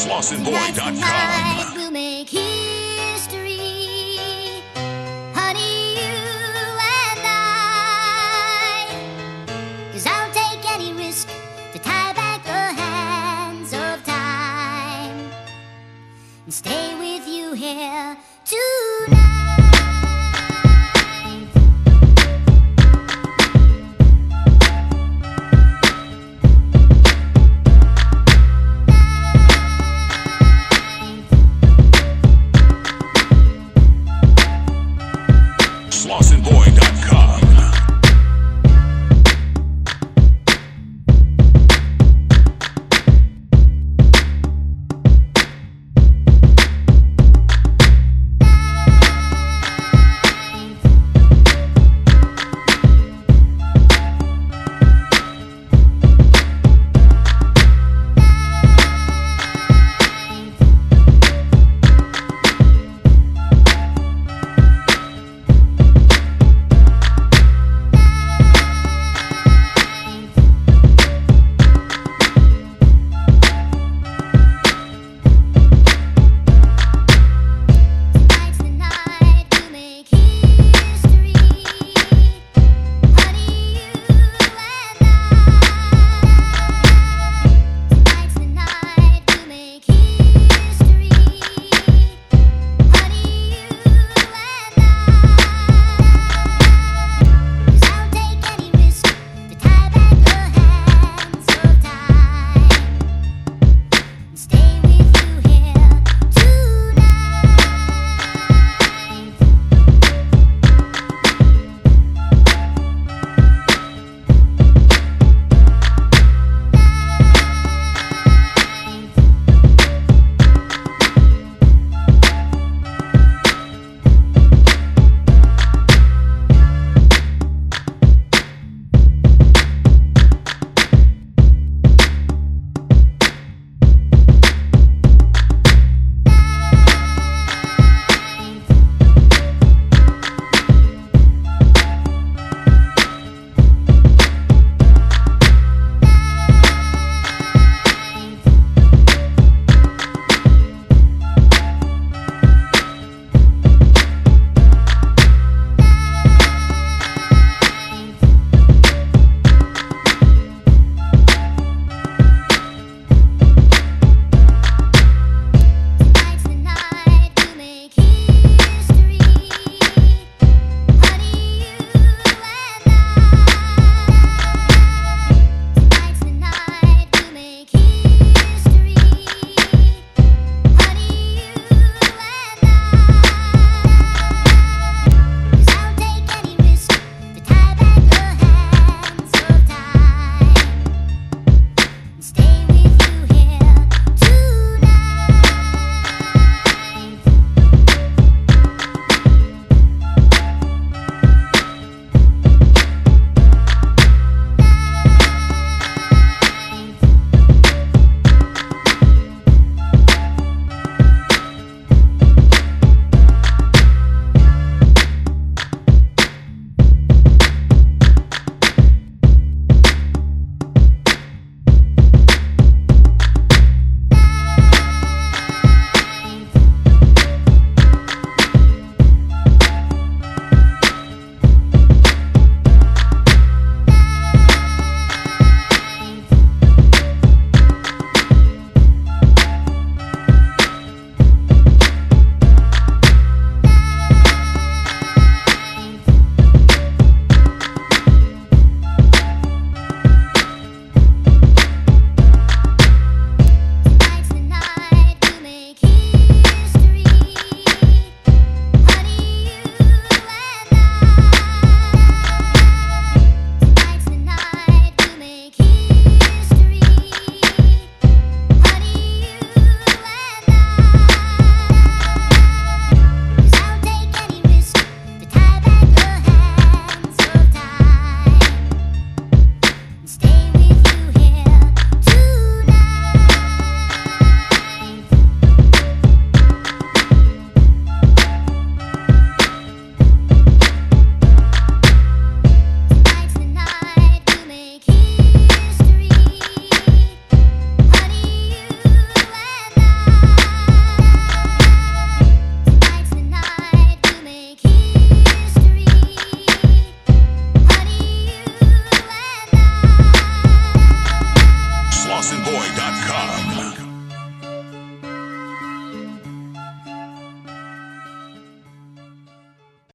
SlossinBoy.com. We'll make history. Honey, you and I. Cause I'll take any risk to tie back the hands of time and stay with you here tonight.